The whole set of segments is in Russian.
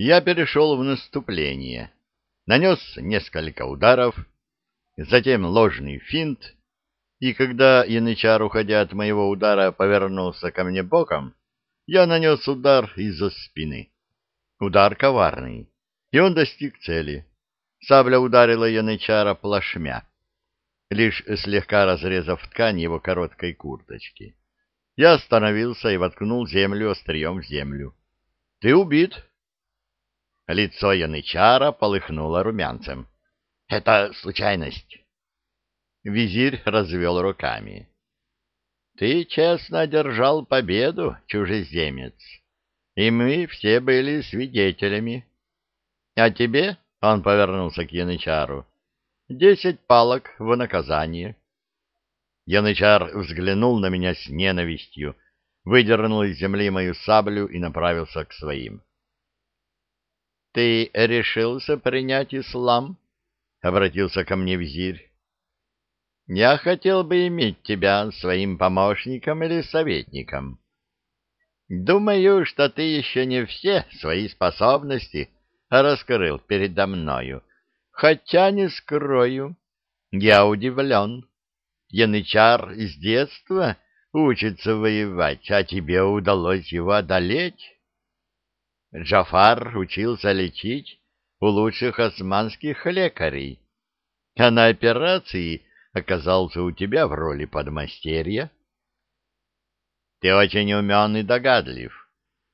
Я перешел в наступление, нанес несколько ударов, затем ложный финт, и когда янычар, уходя от моего удара, повернулся ко мне боком, я нанес удар из-за спины. Удар коварный, и он достиг цели. Сабля ударила янычара плашмя, лишь слегка разрезав ткань его короткой курточки. Я остановился и воткнул землю острием в землю. — Ты убит. Лицо янычара полыхнуло румянцем. — Это случайность. Визирь развел руками. — Ты честно одержал победу, чужеземец, и мы все были свидетелями. А тебе, — он повернулся к янычару, — десять палок в наказание. Янычар взглянул на меня с ненавистью, выдернул из земли мою саблю и направился к своим. — Ты решился принять ислам? — обратился ко мне визирь. — Я хотел бы иметь тебя своим помощником или советником. Думаю, что ты еще не все свои способности раскрыл передо мною, хотя не скрою, я удивлен. Янычар с детства учится воевать, а тебе удалось его одолеть. Джафар учился лечить у лучших османских лекарей, а на операции оказался у тебя в роли подмастерья. Ты очень умен и догадлив,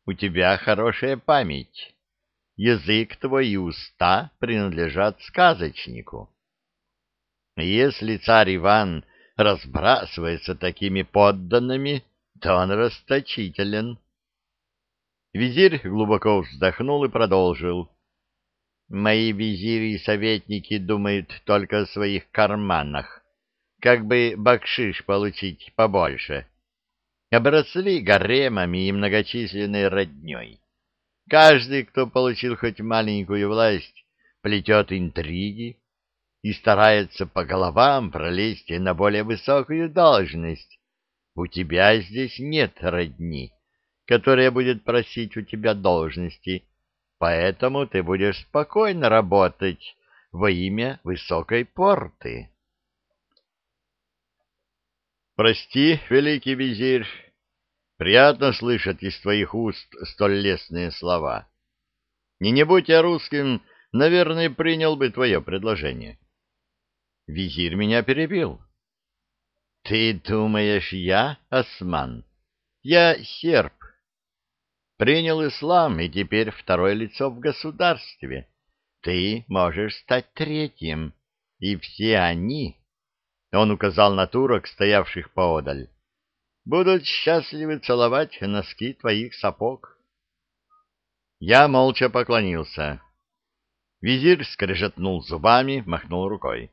у тебя хорошая память, язык твой и уста принадлежат сказочнику. Если царь Иван разбрасывается такими подданными, то он расточителен. Визирь глубоко вздохнул и продолжил. Мои визири и советники думают только о своих карманах, как бы бакшиш получить побольше. Обросли гаремами и многочисленной родней. Каждый, кто получил хоть маленькую власть, плетет интриги, и старается по головам пролезть на более высокую должность. У тебя здесь нет родни, которая будет просить у тебя должности, поэтому ты будешь спокойно работать во имя высокой порты. Прости, великий визирь, приятно слышать из твоих уст столь лестные слова. Не не будь я русским, наверное, принял бы твое предложение. Визирь меня перебил. — Ты думаешь, я осман? Я серб. Принял ислам и теперь второе лицо в государстве. Ты можешь стать третьим, и все они, — он указал на турок, стоявших поодаль, — будут счастливы целовать носки твоих сапог. Я молча поклонился. Визирь скрежетнул зубами, махнул рукой.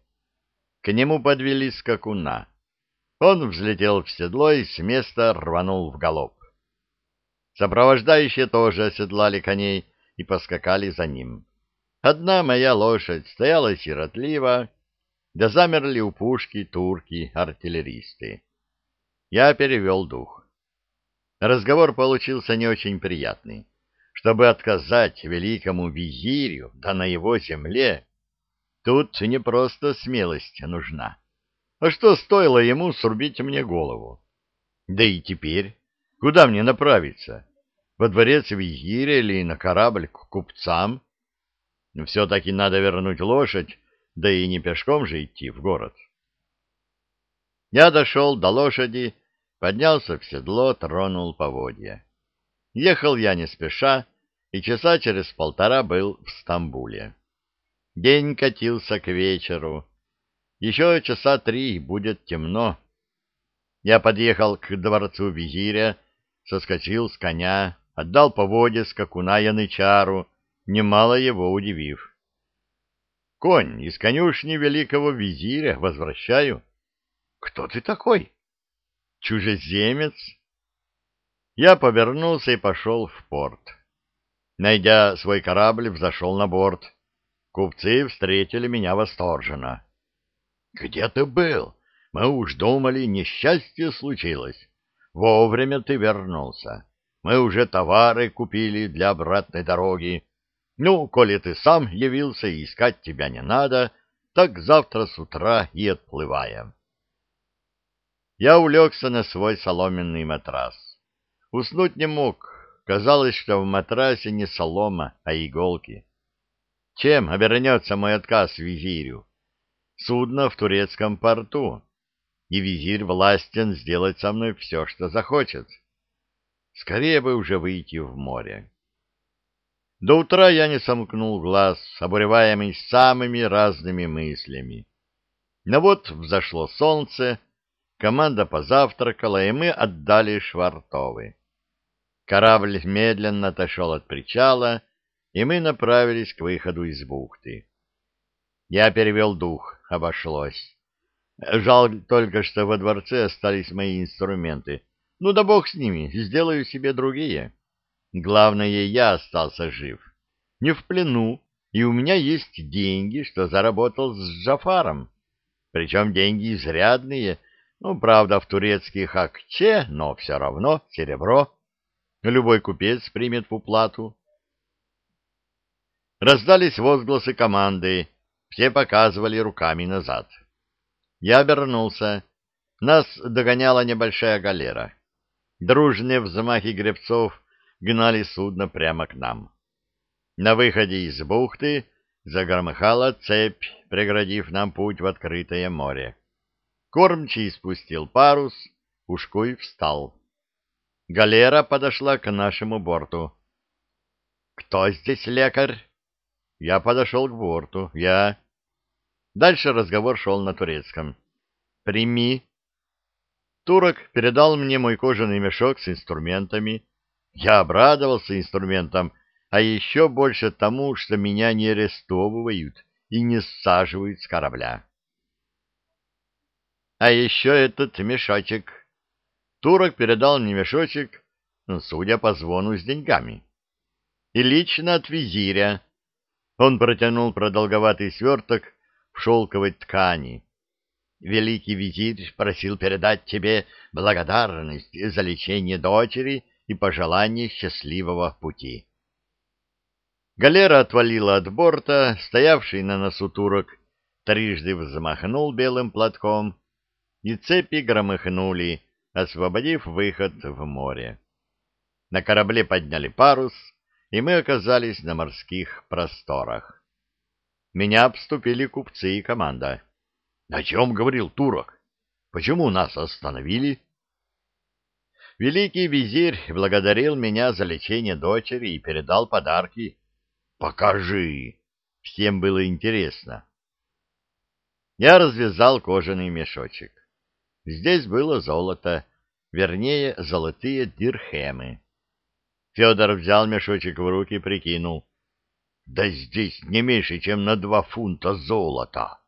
К нему подвели скакуна. Он взлетел в седло и с места рванул в галоп. Сопровождающие тоже оседлали коней и поскакали за ним. Одна моя лошадь стояла сиротливо, да замерли у пушки турки-артиллеристы. Я перевел дух. Разговор получился не очень приятный. Чтобы отказать великому визирю, да на его земле, Тут не просто смелость нужна. А что стоило ему срубить мне голову? Да и теперь, куда мне направиться? Во дворец визиря или на корабль к купцам? Все-таки надо вернуть лошадь, да и не пешком же идти в город. Я дошел до лошади, поднялся в седло, тронул поводья. Ехал я не спеша, и часа через полтора был в Стамбуле. День катился к вечеру. Еще часа три будет темно. Я подъехал к дворцу визиря, соскочил с коня, отдал поводья скакуна Янычару, немало его удивив. Конь из конюшни великого визиря возвращаю. Кто ты такой? Чужеземец? Я повернулся и пошел в порт. Найдя свой корабль, взошел на борт. Купцы встретили меня восторженно. — Где ты был? Мы уж думали, несчастье случилось. Вовремя ты вернулся. Мы уже товары купили для обратной дороги. Ну, коли ты сам явился и искать тебя не надо, так завтра с утра и отплываем. Я улегся на свой соломенный матрас. Уснуть не мог. Казалось, что в матрасе не солома, а иголки. Чем обернется мой отказ визирю? Судно в турецком порту, и визирь властен сделать со мной все, что захочет. Скорее бы уже выйти в море. До утра я не сомкнул глаз, обуреваемый самыми разными мыслями. Но вот взошло солнце, команда позавтракала, и мы отдали швартовы. Корабль медленно отошел от причала, и мы направились к выходу из бухты. Я перевел дух, обошлось. Жаль только, что во дворце остались мои инструменты. Ну да бог с ними, сделаю себе другие. Главное, я остался жив. Не в плену, и у меня есть деньги, что заработал с Джафаром. Причем деньги изрядные, ну, правда, в турецких акче, но все равно серебро. Любой купец примет в уплату. Раздались возгласы команды, все показывали руками назад. Я обернулся. Нас догоняла небольшая галера. Дружные взмахи гребцов гнали судно прямо к нам. На выходе из бухты загромыхала цепь, преградив нам путь в открытое море. Кормчий спустил парус, Ушкуй встал. Галера подошла к нашему борту. «Кто здесь лекарь?» Я подошел к борту. Я... Дальше разговор шел на турецком. «Прими». Турок передал мне мой кожаный мешок с инструментами, я обрадовался инструментам, а еще больше тому, что меня не арестовывают и не саживают с корабля. А еще этот мешочек. Турок передал мне мешочек, ну, судя по звону, с деньгами. И лично от визиря. Он протянул продолговатый сверток в шелковой ткани. Великий визирь просил передать тебе благодарность за лечение дочери и пожелание счастливого пути. Галера отвалила от борта, стоявший на носу турок трижды взмахнул белым платком, и цепи громыхнули, освободив выход в море. На корабле подняли парус, и мы оказались на морских просторах. Меня обступили купцы и команда. — О чем говорил турок? Почему нас остановили? — Великий визирь благодарил меня за лечение дочери и передал подарки. «Покажи!» Всем было интересно. Я развязал кожаный мешочек. Здесь было золото, вернее, золотые дирхемы. Федор взял мешочек в руки и прикинул. Да здесь не меньше, чем на два фунта золота.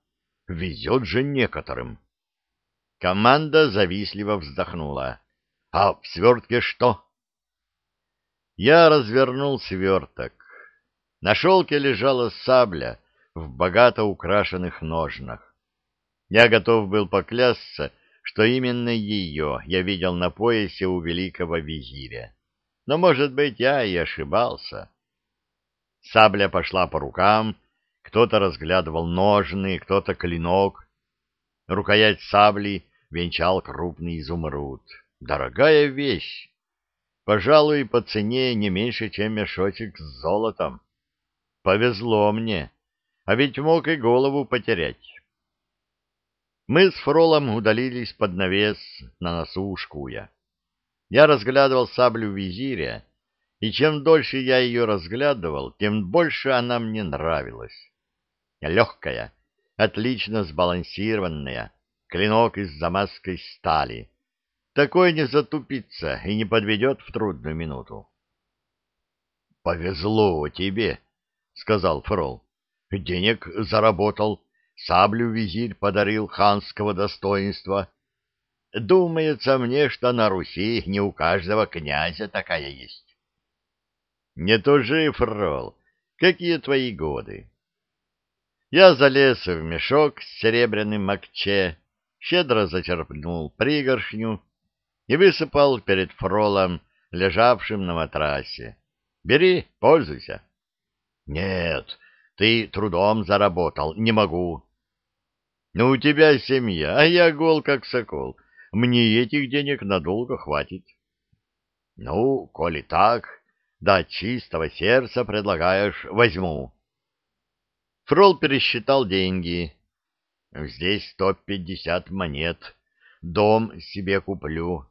Везет же некоторым. Команда завистливо вздохнула. А в свертке что? Я развернул сверток. На шелке лежала сабля в богато украшенных ножнах. Я готов был поклясться, что именно ее я видел на поясе у великого визиря. Но, может быть, я и ошибался. Сабля пошла по рукам, кто-то разглядывал ножны, кто-то клинок. Рукоять сабли венчал крупный изумруд. Дорогая вещь. Пожалуй, по цене не меньше, чем мешочек с золотом. Повезло мне, а ведь мог и голову потерять. Мы с Фролом удалились под навес на носу ушкуя. Я разглядывал саблю визиря, и чем дольше я ее разглядывал, тем больше она мне нравилась. Легкая, отлично сбалансированная, клинок из замазской стали — такой не затупится и не подведет в трудную минуту. — Повезло тебе, — сказал Фрол. — Денег заработал, саблю визирь подарил ханского достоинства. Думается мне, что на Руси не у каждого князя такая есть. — Не тужи, Фрол, какие твои годы? Я залез в мешок с серебряным макче, щедро зачерпнул пригоршню, и высыпал перед фролом, лежавшим на матрасе. «Бери, пользуйся». Нет, ты трудом заработал, не могу. Ну, у тебя семья, а я гол как сокол. Мне этих денег надолго хватит. Ну, коли так, да чистого сердца предлагаешь, возьму. Фрол пересчитал деньги. Здесь сто пятьдесят монет. Дом себе куплю.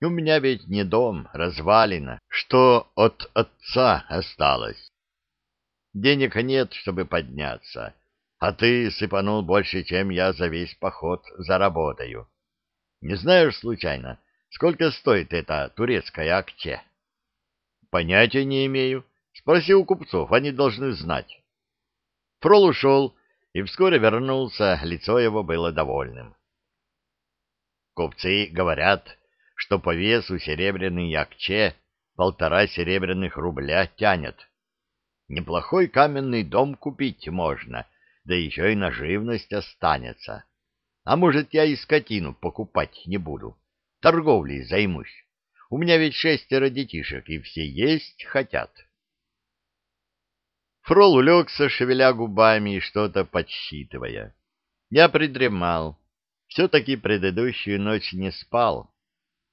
У меня ведь не дом, развалина, что от отца осталось. Денег нет, чтобы подняться, а ты сыпанул больше, чем я за весь поход заработаю. Не знаешь, случайно, сколько стоит эта турецкая акче? Понятия не имею. Спроси у купцов, они должны знать. Фрол ушел и вскоре вернулся, лицо его было довольным. Купцы говорят, что по весу серебряный акче полтора серебряных рубля тянет. Неплохой каменный дом купить можно, да еще и на живность останется. А может, я и скотину покупать не буду, торговлей займусь. У меня ведь шестеро детишек, и все есть хотят. Фрол улегся, шевеля губами и что-то подсчитывая. Я придремал. Все-таки предыдущую ночь не спал.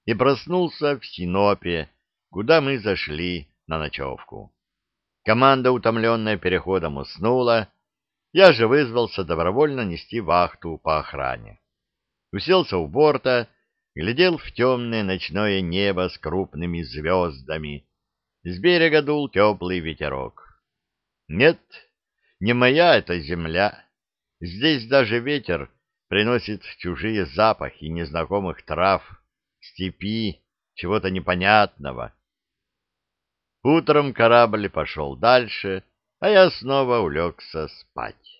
И проснулся в Синопе, куда мы зашли на ночевку. Команда, утомленная переходом, уснула. Я же вызвался добровольно нести вахту по охране. Уселся у борта, глядел в темное ночное небо с крупными звездами. С берега дул теплый ветерок. Нет, не моя эта земля. Здесь даже ветер приносит чужие запахи незнакомых трав, степи, чего-то непонятного. Утром корабль пошел дальше, а я снова улегся спать.